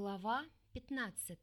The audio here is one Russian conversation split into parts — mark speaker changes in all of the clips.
Speaker 1: Глава 15.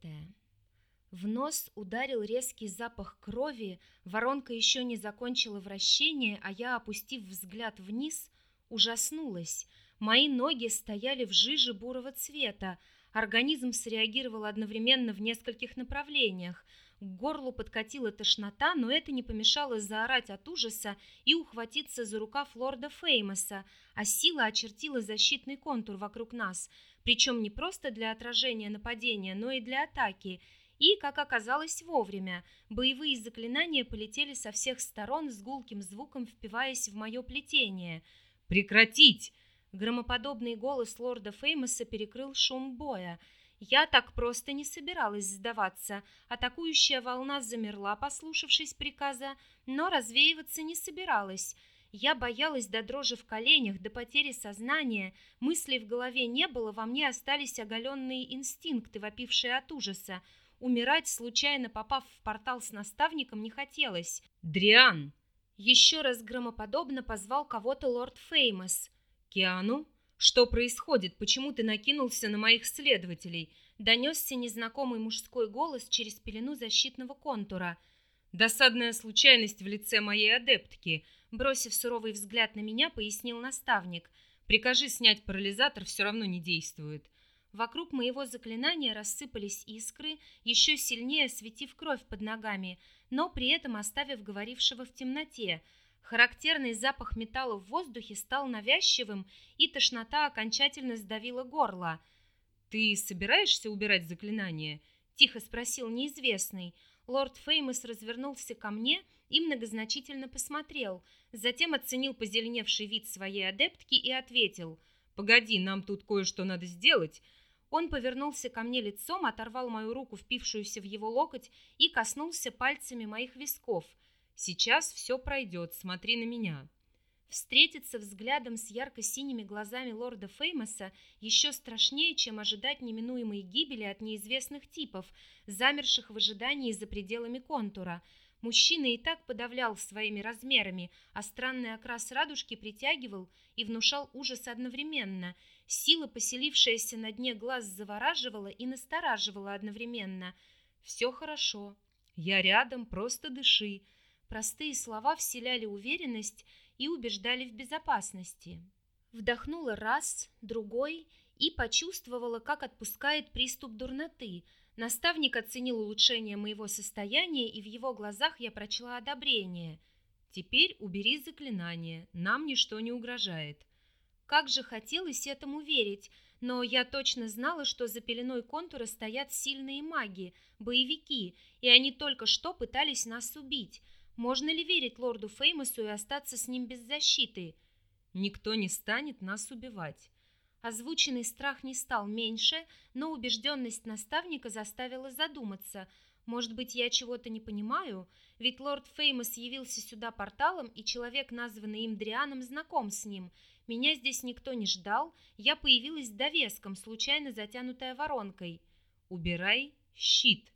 Speaker 1: В нос ударил резкий запах крови, воронка еще не закончила вращение, а я, опустив взгляд вниз, ужаснулась. Мои ноги стояли в жиже бурого цвета, организм среагировал одновременно в нескольких направлениях. К горлу подкатила тошнота, но это не помешало заорать от ужаса и ухватиться за рукав лорда Феймоса, а сила очертила защитный контур вокруг нас — причем не просто для отражения нападения, но и для атаки. И, как оказалось, вовремя. Боевые заклинания полетели со всех сторон с гулким звуком, впиваясь в мое плетение.
Speaker 2: «Прекратить!»
Speaker 1: Громоподобный голос лорда Феймоса перекрыл шум боя. Я так просто не собиралась сдаваться. Атакующая волна замерла, послушавшись приказа, но развеиваться не собиралась. Я боялась до дрожи в коленях, до потери сознания. Мыслей в голове не было, во мне остались оголенные инстинкты, вопившие от ужаса. Умирать, случайно попав в портал с наставником, не хотелось.
Speaker 2: «Дриан!»
Speaker 1: Еще раз громоподобно позвал кого-то лорд Феймос.
Speaker 2: «Киану? Что происходит? Почему ты накинулся на моих следователей?»
Speaker 1: Донесся незнакомый мужской голос через пелену защитного контура.
Speaker 2: «Досадная случайность в лице моей адептки»,
Speaker 1: Бросив суровый взгляд на меня, пояснил наставник.
Speaker 2: «Прикажи снять парализатор, все равно не действует».
Speaker 1: Вокруг моего заклинания рассыпались искры, еще сильнее осветив кровь под ногами, но при этом оставив говорившего в темноте. Характерный запах металла в воздухе стал навязчивым, и тошнота окончательно сдавила горло.
Speaker 2: «Ты собираешься убирать заклинание?»
Speaker 1: — тихо спросил неизвестный. Лорд Феймос развернулся ко мне и многозначительно посмотрел, затем оценил позеленевший вид своей адептки и ответил
Speaker 2: «Погоди, нам тут кое-что надо сделать».
Speaker 1: Он повернулся ко мне лицом, оторвал мою руку, впившуюся в его локоть, и коснулся пальцами моих висков.
Speaker 2: «Сейчас все пройдет, смотри на меня».
Speaker 1: Встретиться взглядом с ярко-синими глазами лорда Феймоса еще страшнее, чем ожидать неминуемой гибели от неизвестных типов, замерших в ожидании за пределами контура – Мужчина и так подавлял своими размерами, а странный окрас радужки притягивал и внушал ужас одновременно. Сила, поселившаяся на дне глаз, завораживала и настораживала одновременно. «Все хорошо. Я рядом, просто дыши». Простые слова вселяли уверенность и убеждали в безопасности. Вдохнула раз, другой и почувствовала, как отпускает приступ дурноты – Наставник оценил улучшение моего состояния, и в его глазах я прочла одобрение.
Speaker 2: «Теперь убери заклинание, нам ничто не угрожает».
Speaker 1: Как же хотелось этому верить, но я точно знала, что за пеленой контура стоят сильные маги, боевики, и они только что пытались нас убить. Можно ли верить лорду Феймосу и остаться с ним без защиты?
Speaker 2: Никто не станет нас убивать.
Speaker 1: Озвученный страх не стал меньше, но убежденность наставника заставила задуматься. Может быть, я чего-то не понимаю? Ведь лорд Феймос явился сюда порталом, и человек, названный им Дрианом, знаком с ним. Меня здесь никто не ждал, я появилась довеском, случайно затянутая воронкой.
Speaker 2: «Убирай щит!»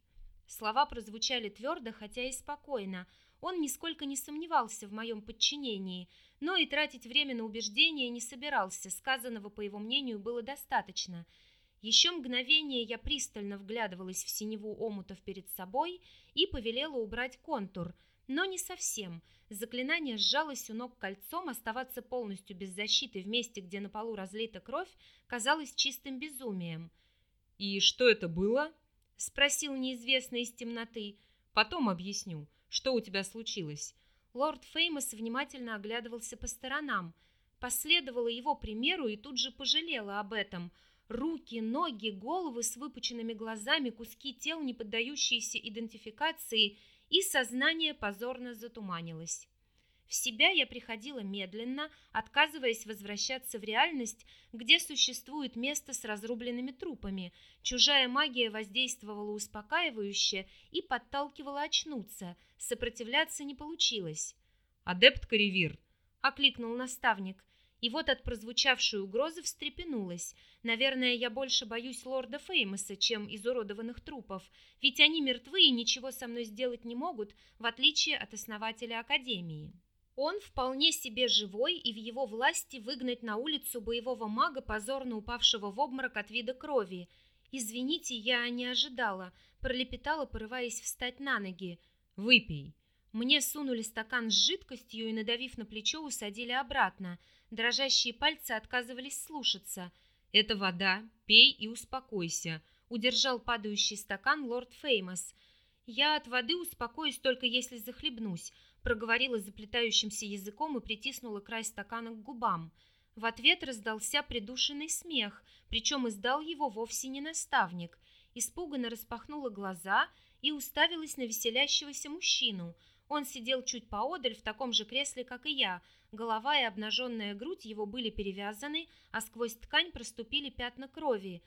Speaker 1: Слова прозвучали твердо, хотя и спокойно. Он нисколько не сомневался в моем подчинении – но и тратить время на убеждения не собирался, сказанного, по его мнению, было достаточно. Еще мгновение я пристально вглядывалась в синеву омутов перед собой и повелела убрать контур, но не совсем. Заклинание сжалось у ног кольцом, оставаться полностью без защиты в месте, где на полу разлита кровь, казалось чистым безумием.
Speaker 2: «И что это было?»
Speaker 1: — спросил неизвестный из темноты.
Speaker 2: «Потом объясню, что у тебя случилось».
Speaker 1: Лорд Феймос внимательно оглядывался по сторонам. Последовала его примеру и тут же пожалела об этом. Руки, ноги, головы с выпученными глазами, куски тел, не поддающиеся идентификации, и сознание позорно затуманилось. В себя я приходила медленно, отказываясь возвращаться в реальность, где существует место с разрубленными трупами. Чужая магия воздействовала успокаивающе и подталкивала очнуться. Сопротивляться не получилось.
Speaker 2: «Адепт Каревир!»
Speaker 1: — окликнул наставник. И вот от прозвучавшей угрозы встрепенулась. Наверное, я больше боюсь лорда Феймоса, чем изуродованных трупов, ведь они мертвы и ничего со мной сделать не могут, в отличие от основателя Академии. Он вполне себе живой, и в его власти выгнать на улицу боевого мага, позорно упавшего в обморок от вида крови. «Извините, я не ожидала», — пролепетала, порываясь встать на ноги.
Speaker 2: «Выпей».
Speaker 1: Мне сунули стакан с жидкостью и, надавив на плечо, усадили обратно. Дрожащие пальцы отказывались слушаться.
Speaker 2: «Это вода. Пей и успокойся», — удержал падающий стакан лорд Феймос.
Speaker 1: «Я от воды успокоюсь только если захлебнусь», — проговорила заплетающимся языком и притиснула край стакана к губам. В ответ раздался придушенный смех, причем издал его вовсе не наставник. Испуганно распахнула глаза и уставилась на веселящегося мужчину. Он сидел чуть поодаль в таком же кресле, как и я. Голова и обнаженная грудь его были перевязаны, а сквозь ткань проступили пятна крови.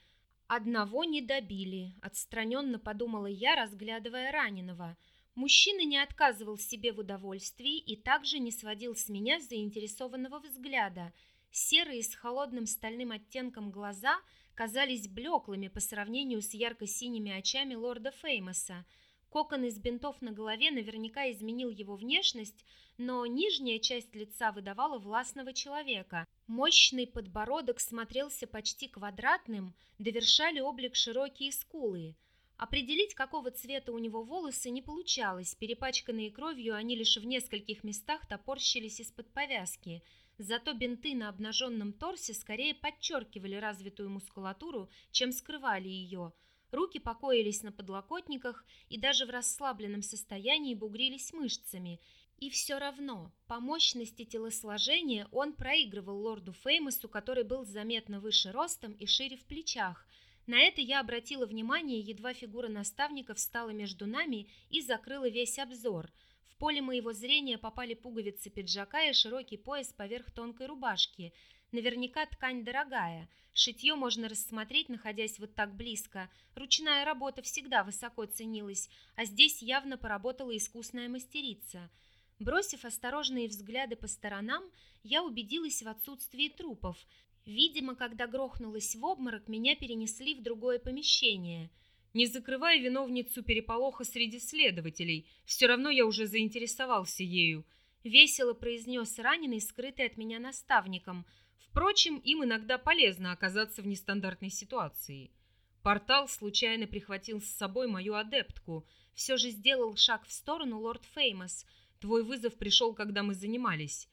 Speaker 1: Одного не добили, отстраненно подумала я, разглядывая раненого. Мужчина не отказывал себе в удовольствии и также не сводил с меня заинтересованного взгляда. Серые с холодным стальным оттенком глаза казались блеклыми по сравнению с ярко-синими очами лорда Феймоса. Кокон из бинтов на голове наверняка изменил его внешность, но нижняя часть лица выдавала властного человека. Мощный подбородок смотрелся почти квадратным, довершали облик широкие скулы. Определить, какого цвета у него волосы, не получалось. Перепачканные кровью, они лишь в нескольких местах топорщились из-под повязки. Зато бинты на обнаженном торсе скорее подчеркивали развитую мускулатуру, чем скрывали ее – Руки покоились на подлокотниках и даже в расслабленном состоянии бугрились мышцами. И все равно, по мощности телосложения он проигрывал лорду Феймосу, который был заметно выше ростом и шире в плечах. На это я обратила внимание, едва фигура наставника встала между нами и закрыла весь обзор. В поле моего зрения попали пуговицы пиджака и широкий пояс поверх тонкой рубашки – Наверняка ткань дорогая. Шитье можно рассмотреть, находясь вот так близко. Ручная работа всегда высоко ценилась, а здесь явно поработала искусная мастерица. Бросив осторожные взгляды по сторонам, я убедилась в отсутствии трупов. Видимо, когда грохнулась в обморок, меня перенесли в другое помещение.
Speaker 2: Не закрывай виновницу переполоха среди следователей. Все равно я уже заинтересовался ею.
Speaker 1: Весело произнес раненый, скрытый от меня наставником –
Speaker 2: Впрочем, им иногда полезно оказаться в нестандартной ситуации. Портал случайно прихватил с собой мою адептку.
Speaker 1: Все же сделал шаг в сторону, лорд Феймос.
Speaker 2: Твой вызов пришел, когда мы занимались.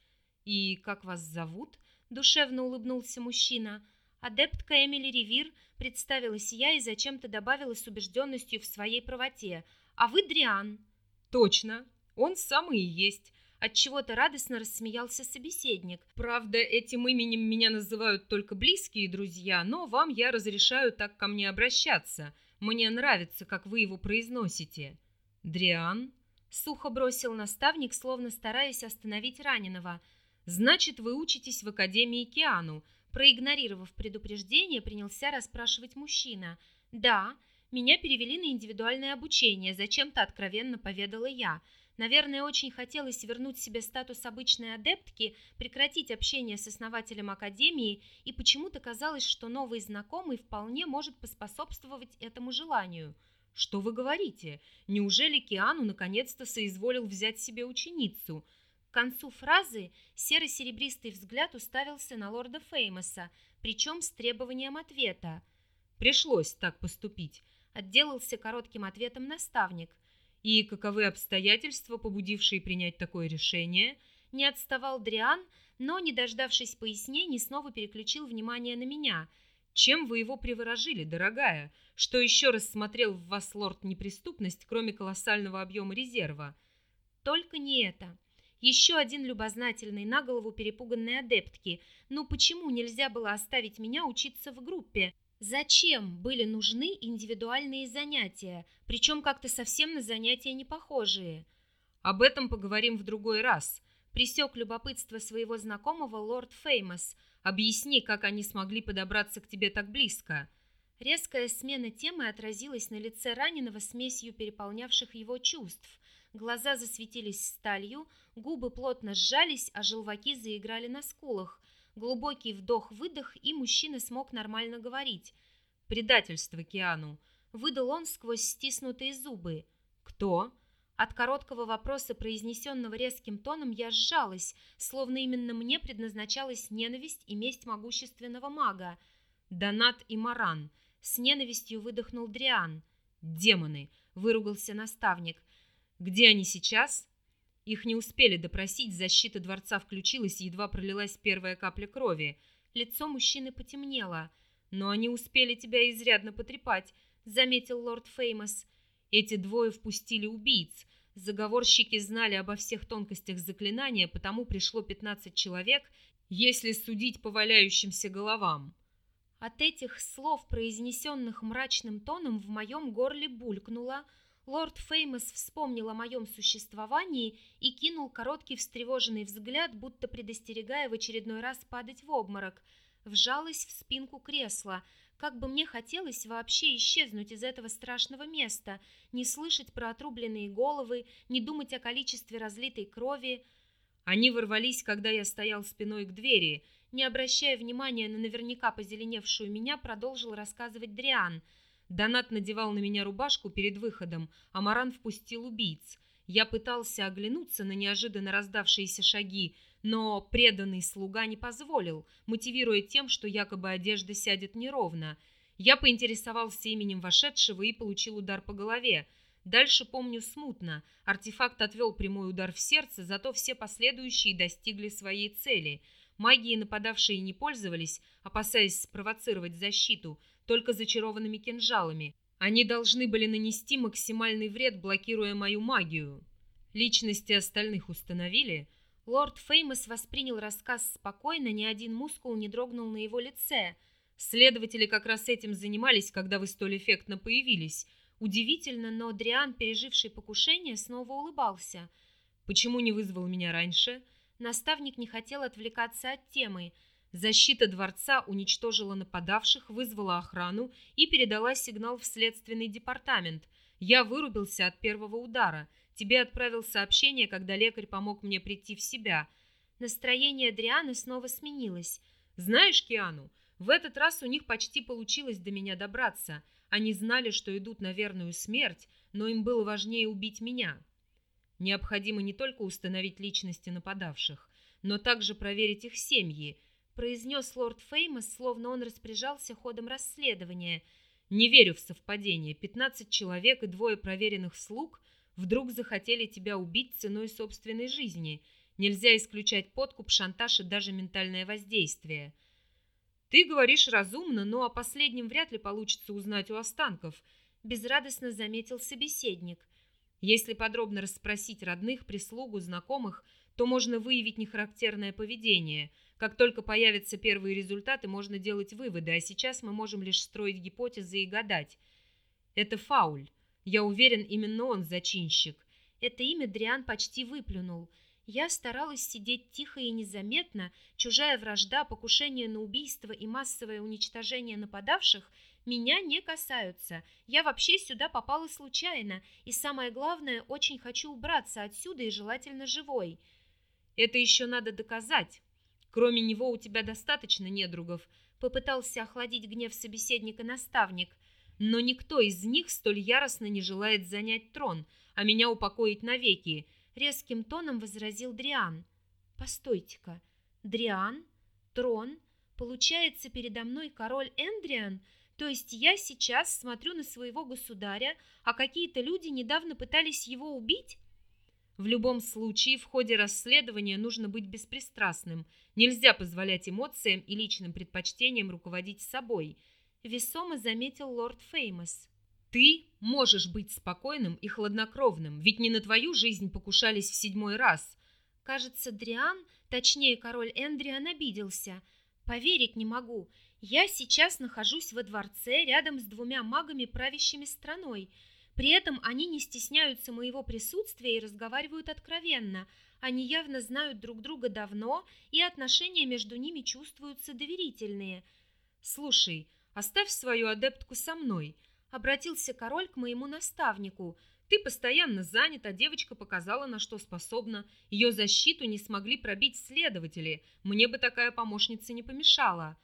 Speaker 2: И как вас зовут?
Speaker 1: Душевно улыбнулся мужчина. Адептка Эмили Ривир представилась я и зачем-то добавила с убежденностью в своей правоте. А вы Дриан.
Speaker 2: Точно, он самый и есть.
Speaker 1: От чего-то радостно рассмеялся собеседник.
Speaker 2: Правда, этим именем меня называют только близкие друзья, но вам я разрешаю так ко мне обращаться. Мне нравится, как вы его произносите. Дриан
Speaker 1: сухо бросил наставник, словно стараясь остановить раненого.
Speaker 2: Значит, вы учитесь в Академии Киану.
Speaker 1: Проигнорировав предупреждение, принялся расспрашивать мужчина. Да, меня перевели на индивидуальное обучение, зачем-то откровенно поведала я. Наверное, очень хотелось вернуть себе статус обычной адептки, прекратить общение с основателем академии, и почему-то казалось, что новый знакомый вполне может поспособствовать этому желанию.
Speaker 2: Что вы говорите? Неужели Киану наконец-то соизволил взять себе ученицу?
Speaker 1: К концу фразы серо-серебристый взгляд уставился на лорда Феймоса, причем с требованием ответа.
Speaker 2: Пришлось так поступить.
Speaker 1: Отделался коротким ответом наставник.
Speaker 2: И каковы обстоятельства, побудившие принять такое решение?
Speaker 1: Не отставал Дриан, но, не дождавшись пояснений, снова переключил внимание на меня.
Speaker 2: Чем вы его приворожили, дорогая? Что еще раз смотрел в вас лорд неприступность, кроме колоссального объема резерва?
Speaker 1: Только не это. Еще один любознательный на голову перепуганной адептки. Ну почему нельзя было оставить меня учиться в группе? Зачем были нужны индивидуальные занятия, причем как-то совсем на занятия не похожие?
Speaker 2: Об этом поговорим в другой раз.
Speaker 1: Присек любопытство своего знакомого лорд Феймос.
Speaker 2: Объясни, как они смогли подобраться к тебе так близко.
Speaker 1: Резкая смена темы отразилась на лице раненого смесью переполнявших его чувств. Глаза засветились сталью, губы плотно сжались, а желваки заиграли на скулах. Глубокий вдох-выдох, и мужчина смог нормально говорить.
Speaker 2: «Предательство Киану!»
Speaker 1: Выдал он сквозь стиснутые зубы.
Speaker 2: «Кто?»
Speaker 1: От короткого вопроса, произнесенного резким тоном, я сжалась, словно именно мне предназначалась ненависть и месть могущественного мага.
Speaker 2: «Донат и Маран»,
Speaker 1: С ненавистью выдохнул Дриан.
Speaker 2: «Демоны!» — выругался наставник. «Где они сейчас?» Их не успели допросить, защита дворца включилась, и едва пролилась первая капля крови.
Speaker 1: Лицо мужчины потемнело. «Но они успели тебя изрядно потрепать», — заметил лорд Феймос.
Speaker 2: «Эти двое впустили убийц. Заговорщики знали обо всех тонкостях заклинания, потому пришло 15 человек, если судить по валяющимся головам».
Speaker 1: От этих слов, произнесенных мрачным тоном, в моем горле булькнуло — Лорд Феймос вспомнил о моем существовании и кинул короткий встревоженный взгляд, будто предостерегая в очередной раз падать в обморок. Вжалась в спинку кресла. Как бы мне хотелось вообще исчезнуть из этого страшного места, не слышать про отрубленные головы, не думать о количестве разлитой крови.
Speaker 2: Они ворвались, когда я стоял спиной к двери. Не обращая внимания на наверняка позеленевшую меня, продолжил рассказывать Дриан – Донат надевал на меня рубашку перед выходом, а Маран впустил убийц. Я пытался оглянуться на неожиданно раздавшиеся шаги, но преданный слуга не позволил, мотивируя тем, что якобы одежда сядет неровно. Я поинтересовался именем вошедшего и получил удар по голове. Дальше помню смутно. Артефакт отвел прямой удар в сердце, зато все последующие достигли своей цели. Магии нападавшие не пользовались, опасаясь спровоцировать защиту – только зачарованными кинжалами. Они должны были нанести максимальный вред, блокируя мою магию. Личности остальных установили.
Speaker 1: Лорд Феймос воспринял рассказ спокойно, ни один мускул не дрогнул на его лице.
Speaker 2: Следователи как раз этим занимались, когда вы столь эффектно появились.
Speaker 1: Удивительно, но Дриан, переживший покушение, снова улыбался.
Speaker 2: Почему не вызвал меня раньше?
Speaker 1: Наставник не хотел отвлекаться от темы –
Speaker 2: Защита дворца уничтожила нападавших, вызвала охрану и передала сигнал в следственный департамент. Я вырубился от первого удара. Тебе отправил сообщение, когда лекарь помог мне прийти в себя.
Speaker 1: Настроение Адрианы снова сменилось.
Speaker 2: Знаешь, Киану, в этот раз у них почти получилось до меня добраться. Они знали, что идут на верную смерть, но им было важнее убить меня. Необходимо не только установить личности нападавших, но также проверить их семьи –
Speaker 1: произнес лорд Феймос, словно он распоряжался ходом расследования.
Speaker 2: «Не верю в совпадение. Пятнадцать человек и двое проверенных слуг вдруг захотели тебя убить ценой собственной жизни. Нельзя исключать подкуп, шантаж и даже ментальное воздействие». «Ты говоришь разумно, но о последнем вряд ли получится узнать у останков», — безрадостно заметил собеседник. «Если подробно расспросить родных, прислугу, знакомых, то можно выявить нехарактерное поведение — как только появятся первые результаты, можно делать выводы, а сейчас мы можем лишь строить гипотезы и гадать. Это Фауль. Я уверен, именно он зачинщик.
Speaker 1: Это имя Дриан почти выплюнул. Я старалась сидеть тихо и незаметно. Чужая вражда, покушение на убийство и массовое уничтожение нападавших меня не касаются. Я вообще сюда попала случайно. И самое главное, очень хочу убраться отсюда и желательно живой.
Speaker 2: Это еще надо доказать. Кроме него у тебя достаточно недругов, попытался охладить гнев собеседника наставник, но никто из них столь яростно не желает занять трон, а меня упокоить навеки,
Speaker 1: резким тоном возразил Дриан. Постойте-ка, Дриан? Трон? Получается, передо мной король Эндриан? То есть я сейчас смотрю на своего государя, а какие-то люди недавно пытались его убить?
Speaker 2: В любом случае, в ходе расследования нужно быть беспристрастным. Нельзя позволять эмоциям и личным предпочтениям руководить собой,
Speaker 1: весомо заметил лорд Феймос.
Speaker 2: Ты можешь быть спокойным и хладнокровным, ведь не на твою жизнь покушались в седьмой раз.
Speaker 1: Кажется, Дриан, точнее король Эндриан, обиделся. Поверить не могу. Я сейчас нахожусь во дворце рядом с двумя магами, правящими страной – при этом они не стесняются моего присутствия и разговаривают откровенно. Они явно знают друг друга давно, и отношения между ними чувствуются доверительные.
Speaker 2: «Слушай, оставь свою адептку со мной», —
Speaker 1: обратился король к моему наставнику.
Speaker 2: «Ты постоянно занят, а девочка показала, на что способна. Ее защиту не смогли пробить следователи. Мне бы такая помощница не помешала».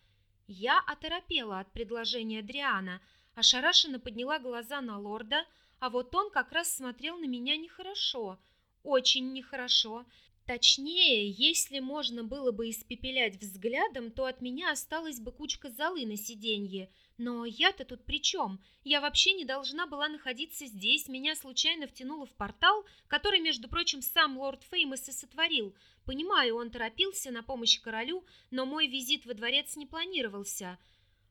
Speaker 1: Я оторопела от предложения Дриана, ошарашенно подняла глаза на лорда — а вот он как раз смотрел на меня нехорошо, очень нехорошо. Точнее, если можно было бы испепелять взглядом, то от меня осталась бы кучка золы на сиденье, Но я-то тут при чем? Я вообще не должна была находиться здесь. Меня случайно втянуло в портал, который, между прочим, сам лорд Феймос и сотворил. Понимаю, он торопился на помощь королю, но мой визит во дворец не планировался.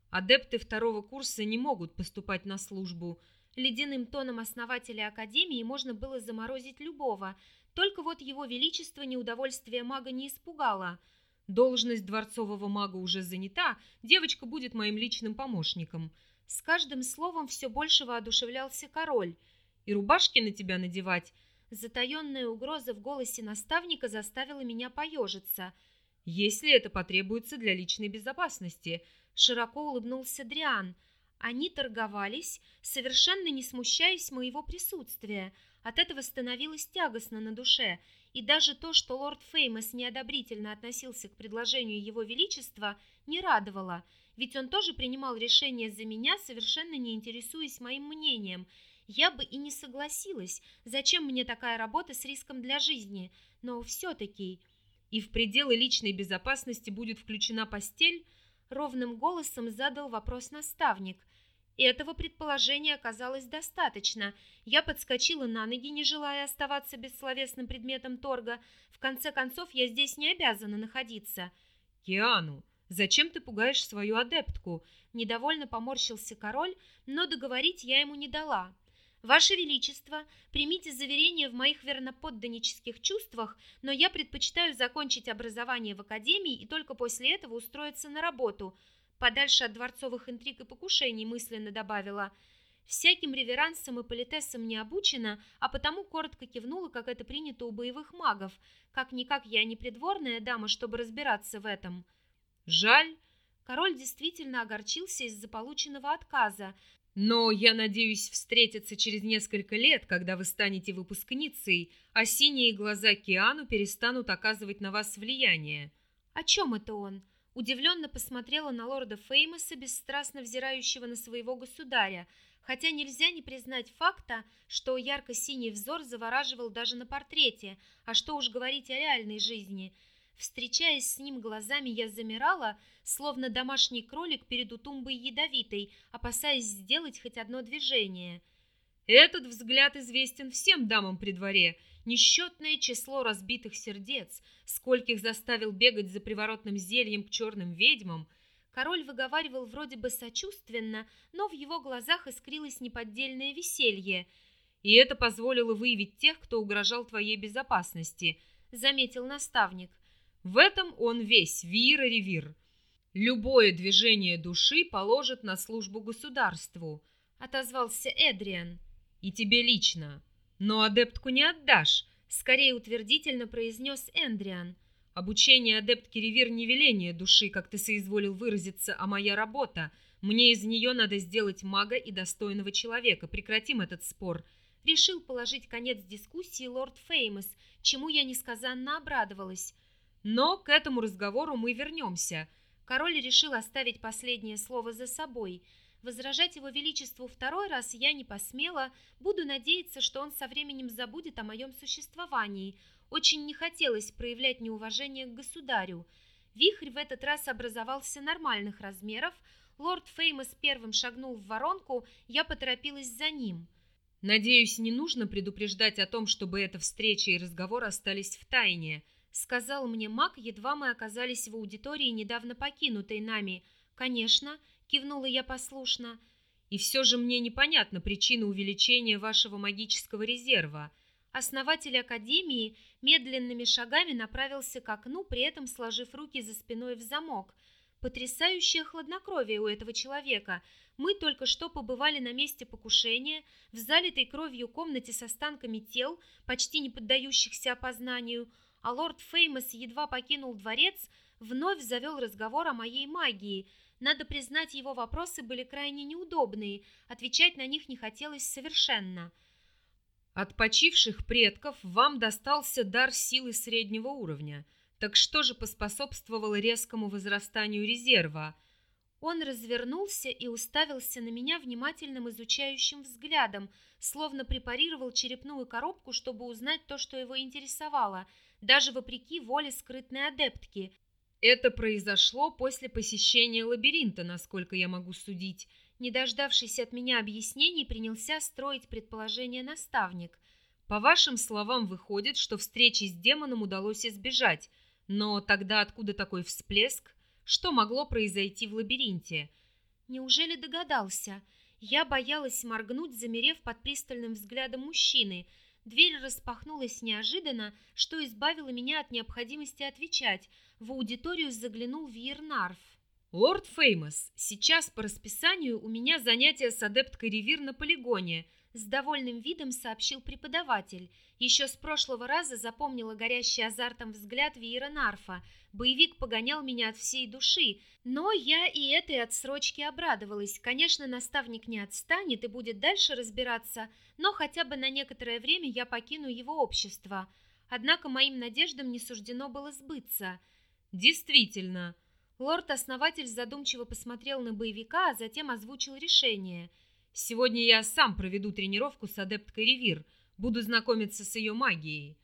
Speaker 2: Адепты второго курса не могут поступать на службу.
Speaker 1: Ледяным тоном основателя Академии можно было заморозить любого. Только вот его величество неудовольствие мага не испугало –
Speaker 2: Должность дворцового мага уже занята, девочка будет моим личным помощником.
Speaker 1: С каждым словом все больше воодушевлялся король.
Speaker 2: И рубашки на тебя надевать.
Speaker 1: Затаенная угроза в голосе наставника заставила меня поежиться.
Speaker 2: Если это потребуется для личной безопасности,
Speaker 1: широко улыбнулся Дриан. Они торговались, совершенно не смущаясь моего присутствия. От этого становилось тягостно на душе, и даже то, что лорд Феймос неодобрительно относился к предложению его величества, не радовало, ведь он тоже принимал решение за меня, совершенно не интересуясь моим мнением. Я бы и не согласилась, зачем мне такая работа с риском для жизни, но все-таки...
Speaker 2: И в пределы личной безопасности будет включена постель?
Speaker 1: Ровным голосом задал вопрос наставник – этого предположения оказалось достаточно. Я подскочила на ноги, не желая оставаться бессловесным предметом торга. В конце концов, я здесь не обязана находиться.
Speaker 2: «Киану, зачем ты пугаешь свою адептку?»
Speaker 1: Недовольно поморщился король, но договорить я ему не дала. «Ваше Величество, примите заверение в моих верноподданнических чувствах, но я предпочитаю закончить образование в академии и только после этого устроиться на работу», подальше от дворцовых интриг и покушений, мысленно добавила. Всяким реверансом и политессом не обучена, а потому коротко кивнула, как это принято у боевых магов. Как-никак я не придворная дама, чтобы разбираться в этом.
Speaker 2: Жаль.
Speaker 1: Король действительно огорчился из-за полученного отказа.
Speaker 2: Но я надеюсь встретиться через несколько лет, когда вы станете выпускницей, а синие глаза Киану перестанут оказывать на вас влияние.
Speaker 1: О чем это он? Удивленно посмотрела на лорда Феймоса, бесстрастно взирающего на своего государя, хотя нельзя не признать факта, что ярко-синий взор завораживал даже на портрете, а что уж говорить о реальной жизни. Встречаясь с ним глазами, я замирала, словно домашний кролик перед утумбой ядовитой, опасаясь сделать хоть одно движение.
Speaker 2: Этот взгляд известен всем дамам при дворе — несчетное число разбитых сердец, скольких заставил бегать за приворотным зельем к черным ведьмам,
Speaker 1: король выговаривал вроде бы сочувственно, но в его глазах искрилось неподдельное веселье.
Speaker 2: «И это позволило выявить тех, кто угрожал твоей безопасности», — заметил наставник. «В этом он весь, Вира-ревир. Любое движение души положит на службу государству», — отозвался Эдриан. «И тебе лично». Но адептку не отдашь, скорее утвердительно произнес Эндриан. Обучение адептки Ревир не веление души, как ты соизволил выразиться, а моя работа. Мне из нее надо сделать мага и достойного человека. Прекратим этот спор.
Speaker 1: Решил положить конец дискуссии лорд Феймос, чему я несказанно обрадовалась.
Speaker 2: Но к этому разговору мы вернемся.
Speaker 1: Король решил оставить последнее слово за собой – Возражать его величеству второй раз я не посмела, буду надеяться, что он со временем забудет о моем существовании. Очень не хотелось проявлять неуважение к государю. Вихрь в этот раз образовался нормальных размеров. Лорд Феймос первым шагнул в воронку, я поторопилась за ним.
Speaker 2: «Надеюсь, не нужно предупреждать о том, чтобы эта встреча и разговор остались в тайне»,
Speaker 1: сказал мне маг, едва мы оказались в аудитории, недавно покинутой нами. «Конечно», кивнула я послушно.
Speaker 2: И все же мне непонятна причина увеличения вашего магического резерва.
Speaker 1: Основатель академии медленными шагами направился к окну, при этом сложив руки за спиной в замок. Потрясающее хладнокровие у этого человека. Мы только что побывали на месте покушения, в залитой кровью комнате с останками тел, почти не поддающихся опознанию, а лорд Феймос едва покинул дворец, вновь завел разговор о моей магии – надо признать, его вопросы были крайне неудобные, отвечать на них не хотелось совершенно.
Speaker 2: От почивших предков вам достался дар силы среднего уровня. Так что же поспособствовало резкому возрастанию резерва?
Speaker 1: Он развернулся и уставился на меня внимательным изучающим взглядом, словно препарировал черепную коробку, чтобы узнать то, что его интересовало, даже вопреки воле скрытной адептки.
Speaker 2: Это произошло после посещения лабиринта, насколько я могу судить.
Speaker 1: Не дождавшись от меня объяснений, принялся строить предположение наставник.
Speaker 2: По вашим словам, выходит, что встречи с демоном удалось избежать. Но тогда откуда такой всплеск? Что могло произойти в лабиринте?
Speaker 1: Неужели догадался? Я боялась моргнуть, замерев под пристальным взглядом мужчины. Дверь распахнулась неожиданно, что избавило меня от необходимости отвечать. В аудиторию заглянул Виернарф.
Speaker 2: «Лорд Феймос, сейчас по расписанию у меня занятие с адепткой Ревир на полигоне»,
Speaker 1: с довольным видом сообщил преподаватель. Еще с прошлого раза запомнила горящий азартом взгляд Виера Нарфа. Боевик погонял меня от всей души, но я и этой отсрочке обрадовалась. Конечно, наставник не отстанет и будет дальше разбираться, но хотя бы на некоторое время я покину его общество. Однако моим надеждам не суждено было сбыться.
Speaker 2: Действительно.
Speaker 1: Лорд-основатель задумчиво посмотрел на боевика, а затем озвучил решение.
Speaker 2: Сегодня я сам проведу тренировку с адепткой Ревир, буду знакомиться с ее магией.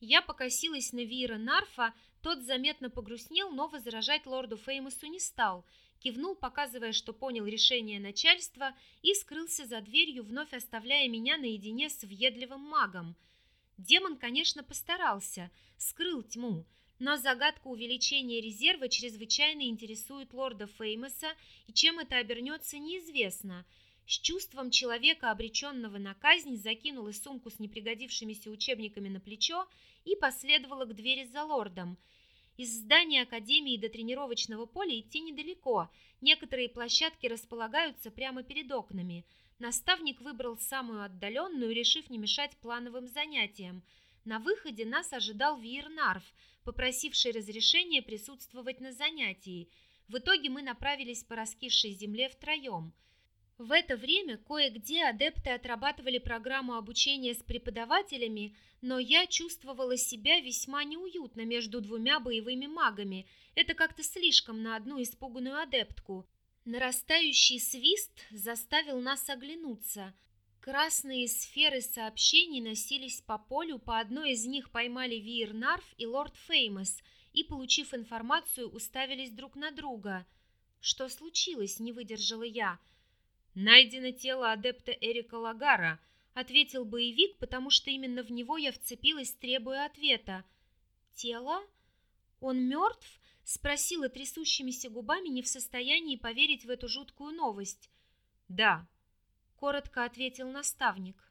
Speaker 1: Я покосилась на Вира Нарфа, тот заметно погрустнел, но возражать лорду Феймусу не стал, кивнул, показывая, что понял решение начальства, и скрылся за дверью, вновь оставляя меня наедине с въедливым магом. Демон, конечно, постарался, скрыл тьму, но загадка увеличения резерва чрезвычайно интересует лорда Феймоса, и чем это обернется, неизвестно – с чувством человека, обреченного на казнь, закинула сумку с непригодившимися учебниками на плечо и последовала к двери за лордом. Из здания Академии до тренировочного поля идти недалеко, некоторые площадки располагаются прямо перед окнами. Наставник выбрал самую отдаленную, решив не мешать плановым занятиям. На выходе нас ожидал Виернарф, попросивший разрешения присутствовать на занятии. В итоге мы направились по раскисшей земле втроем – в это время кое-где адепты отрабатывали программу обучения с преподавателями, но я чувствовала себя весьма неуютно между двумя боевыми магами. Это как-то слишком на одну испуганную адептку. Нарастающий свист заставил нас оглянуться. Красные сферы сообщений носились по полю, по одной из них поймали Виернарф и Лорд Феймос и, получив информацию, уставились друг на друга. «Что случилось?» – не выдержала я –
Speaker 2: «Найдено тело адепта Эрика Лагара», — ответил боевик, потому что именно в него я вцепилась, требуя ответа.
Speaker 1: «Тело? Он мертв?» — спросила трясущимися губами, не в состоянии поверить в эту жуткую новость.
Speaker 2: «Да», —
Speaker 1: коротко ответил наставник.